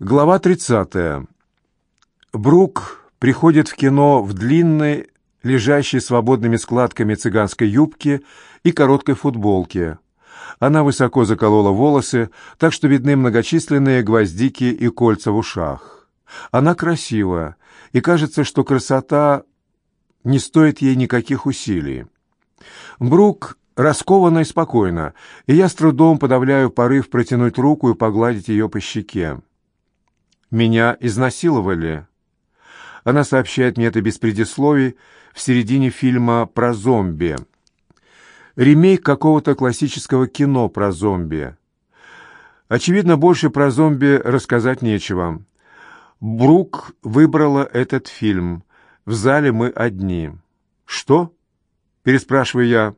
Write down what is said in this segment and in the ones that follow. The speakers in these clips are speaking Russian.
Глава 30. Брук приходит в кино в длинной, лежащей свободными складками цыганской юбке и короткой футболке. Она высоко заколола волосы, так что видны многочисленные гвоздики и кольца в ушах. Она красива, и кажется, что красота не стоит ей никаких усилий. Брук раскованно и спокойно, и я с трудом подавляю порыв протянуть руку и погладить ее по щеке. Меня изнасиловали. Она сообщает мне это без предисловий в середине фильма про зомби. Ремейк какого-то классического кино про зомби. Очевидно, больше про зомби рассказать нечего. Брук выбрала этот фильм. В зале мы одни. «Что?» — переспрашиваю я.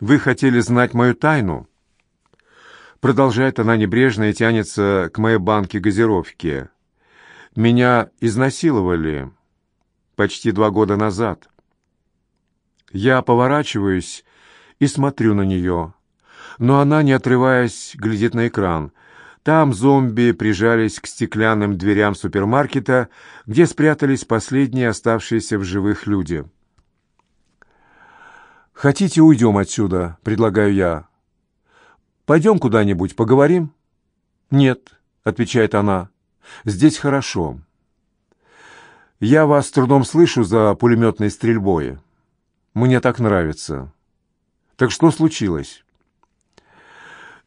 «Вы хотели знать мою тайну?» Продолжает она небрежно и тянется к моей банке газировки. «Меня изнасиловали почти два года назад». Я поворачиваюсь и смотрю на нее, но она, не отрываясь, глядит на экран. Там зомби прижались к стеклянным дверям супермаркета, где спрятались последние оставшиеся в живых люди. «Хотите, уйдем отсюда?» — предлагаю я. Пойдем куда-нибудь поговорим?» «Нет», — отвечает она, — «здесь хорошо. Я вас трудом слышу за пулеметной стрельбой. Мне так нравится. Так что случилось?»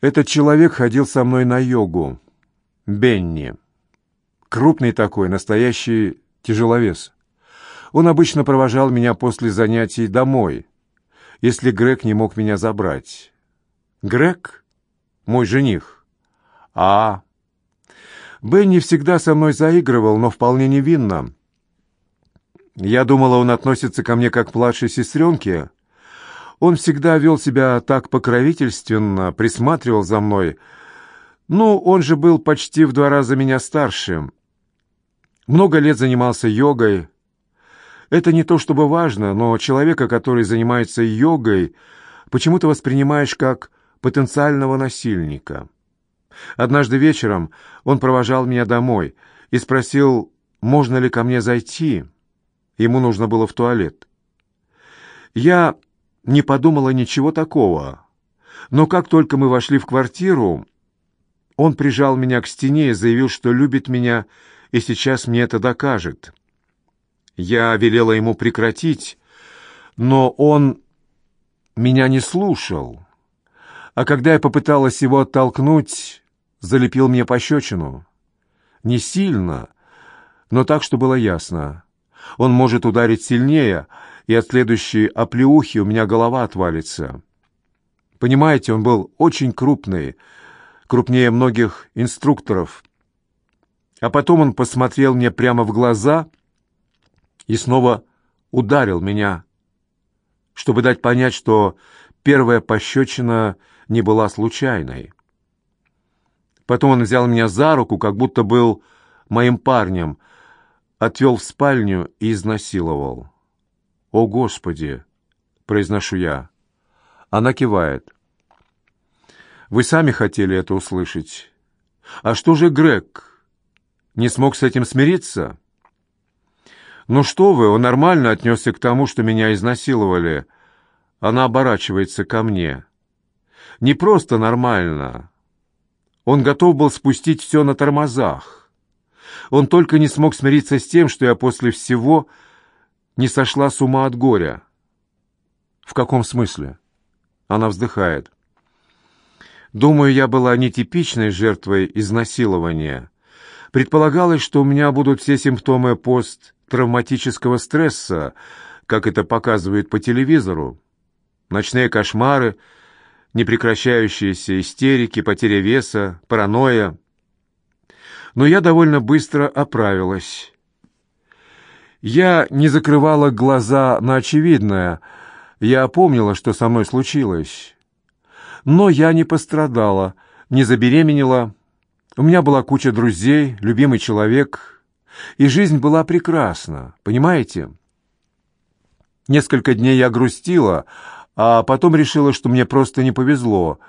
Этот человек ходил со мной на йогу. Бенни. Крупный такой, настоящий тяжеловес. Он обычно провожал меня после занятий домой, если Грег не мог меня забрать. Грег мой жених. А, Бенни всегда со мной заигрывал, но вполне невинно. Я думала, он относится ко мне как к младшей сестренке. Он всегда вел себя так покровительственно, присматривал за мной. Ну, он же был почти в два раза меня старше. Много лет занимался йогой. Это не то чтобы важно, но человека, который занимается йогой, почему-то воспринимаешь как потенциального насильника. Однажды вечером он провожал меня домой и спросил, можно ли ко мне зайти. Ему нужно было в туалет. Я не подумала ничего такого, но как только мы вошли в квартиру, он прижал меня к стене и заявил, что любит меня и сейчас мне это докажет. Я велела ему прекратить, но он меня не слушал а когда я попыталась его оттолкнуть, залепил мне пощечину. Не сильно, но так, что было ясно. Он может ударить сильнее, и от следующей оплеухи у меня голова отвалится. Понимаете, он был очень крупный, крупнее многих инструкторов. А потом он посмотрел мне прямо в глаза и снова ударил меня, чтобы дать понять, что первая пощечина — не была случайной. Потом он взял меня за руку, как будто был моим парнем, отвел в спальню и изнасиловал. «О, Господи!» — произношу я. Она кивает. «Вы сами хотели это услышать. А что же Грег? Не смог с этим смириться?» «Ну что вы, он нормально отнесся к тому, что меня изнасиловали». Она оборачивается ко мне не просто нормально. Он готов был спустить все на тормозах. Он только не смог смириться с тем, что я после всего не сошла с ума от горя. В каком смысле? Она вздыхает. Думаю, я была нетипичной жертвой изнасилования. Предполагалось, что у меня будут все симптомы посттравматического стресса, как это показывают по телевизору. Ночные кошмары — непрекращающиеся истерики, потеря веса, паранойя. Но я довольно быстро оправилась. Я не закрывала глаза на очевидное, я помнила, что со мной случилось. Но я не пострадала, не забеременела. У меня была куча друзей, любимый человек, и жизнь была прекрасна, понимаете? Несколько дней я грустила, а потом решила, что мне просто не повезло.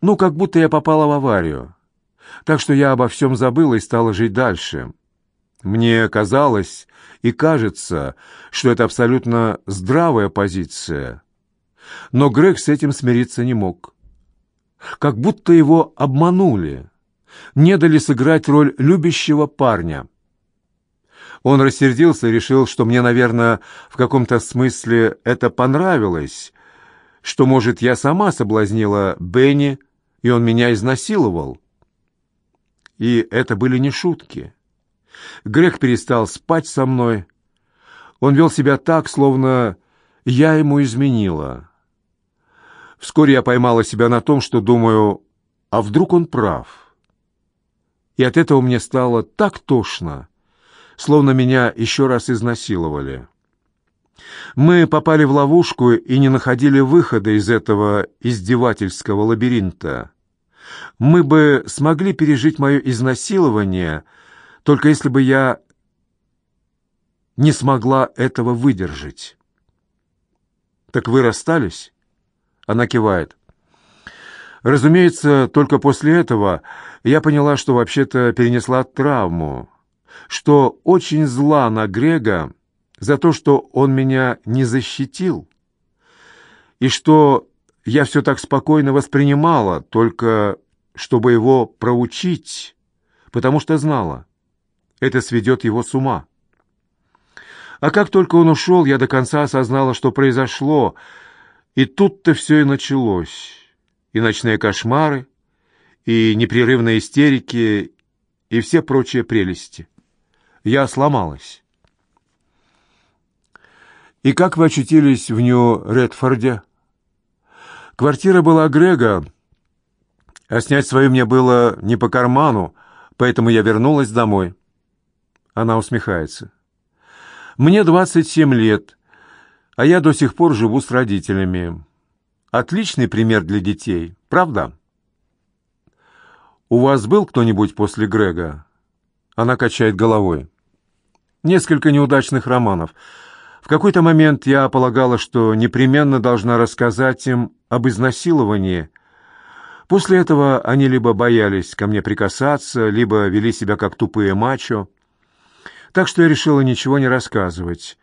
Ну, как будто я попала в аварию. Так что я обо всем забыла и стала жить дальше. Мне казалось и кажется, что это абсолютно здравая позиция. Но Грег с этим смириться не мог. Как будто его обманули, не дали сыграть роль любящего парня. Он рассердился и решил, что мне, наверное, в каком-то смысле это понравилось, что, может, я сама соблазнила Бенни, и он меня изнасиловал. И это были не шутки. Грег перестал спать со мной. Он вел себя так, словно я ему изменила. Вскоре я поймала себя на том, что думаю, а вдруг он прав? И от этого мне стало так тошно, словно меня еще раз изнасиловали. Мы попали в ловушку и не находили выхода из этого издевательского лабиринта. Мы бы смогли пережить мое изнасилование, только если бы я не смогла этого выдержать. «Так вы расстались?» Она кивает. Разумеется, только после этого я поняла, что вообще-то перенесла травму, что очень зла на Грега за то, что он меня не защитил, и что я все так спокойно воспринимала, только чтобы его проучить, потому что знала, это сведет его с ума. А как только он ушел, я до конца осознала, что произошло, и тут-то все и началось. И ночные кошмары, и непрерывные истерики, и все прочие прелести. Я сломалась. «И как вы очутились в Нью-Редфорде?» «Квартира была Грега, а снять свою мне было не по карману, поэтому я вернулась домой». Она усмехается. Мне 27 лет, а я до сих пор живу с родителями. Отличный пример для детей, правда? У вас был кто-нибудь после Грега? Она качает головой. Несколько неудачных романов. В какой-то момент я полагала, что непременно должна рассказать им об изнасиловании. После этого они либо боялись ко мне прикасаться, либо вели себя как тупые мачо так что я решила ничего не рассказывать,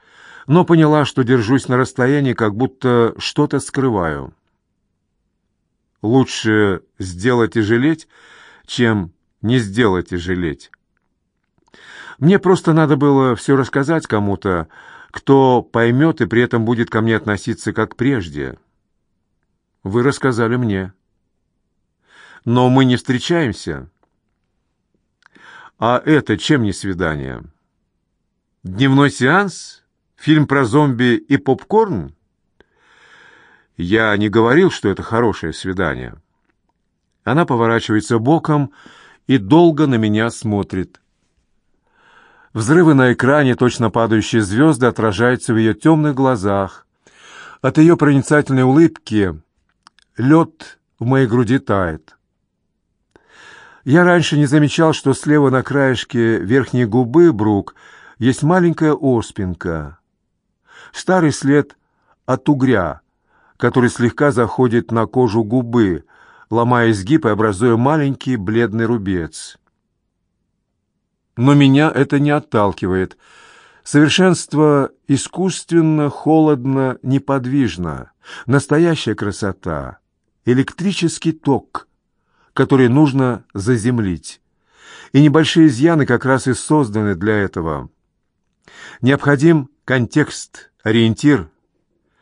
но поняла, что держусь на расстоянии, как будто что-то скрываю. Лучше сделать и жалеть, чем не сделать и жалеть. Мне просто надо было все рассказать кому-то, кто поймет и при этом будет ко мне относиться как прежде. Вы рассказали мне. Но мы не встречаемся. А это чем не свидание? Дневной сеанс? Фильм про зомби и попкорн? Я не говорил, что это хорошее свидание. Она поворачивается боком и долго на меня смотрит. Взрывы на экране, точно падающие звезды, отражаются в ее темных глазах. От ее проницательной улыбки лед в моей груди тает. Я раньше не замечал, что слева на краешке верхней губы Брук — есть маленькая оспинка, старый след от угря, который слегка заходит на кожу губы, ломая изгиб и образуя маленький бледный рубец. Но меня это не отталкивает. Совершенство искусственно, холодно, неподвижно. Настоящая красота. Электрический ток, который нужно заземлить. И небольшие изъяны как раз и созданы для этого. Необходим контекст, ориентир,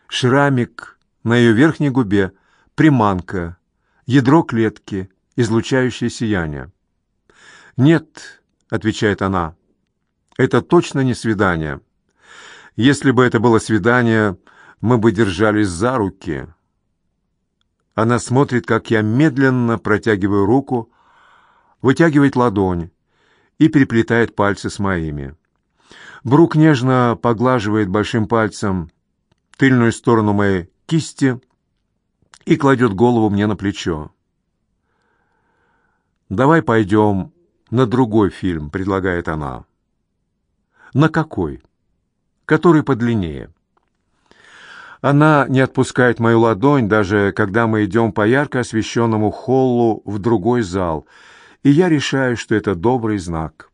шрамик на ее верхней губе, приманка, ядро клетки, излучающее сияние. «Нет», — отвечает она, — «это точно не свидание. Если бы это было свидание, мы бы держались за руки». Она смотрит, как я медленно протягиваю руку, вытягивает ладонь и переплетает пальцы с моими. Брук нежно поглаживает большим пальцем тыльную сторону моей кисти и кладет голову мне на плечо. «Давай пойдем на другой фильм», — предлагает она. «На какой? Который подлиннее?» Она не отпускает мою ладонь, даже когда мы идем по ярко освещенному холлу в другой зал, и я решаю, что это добрый знак.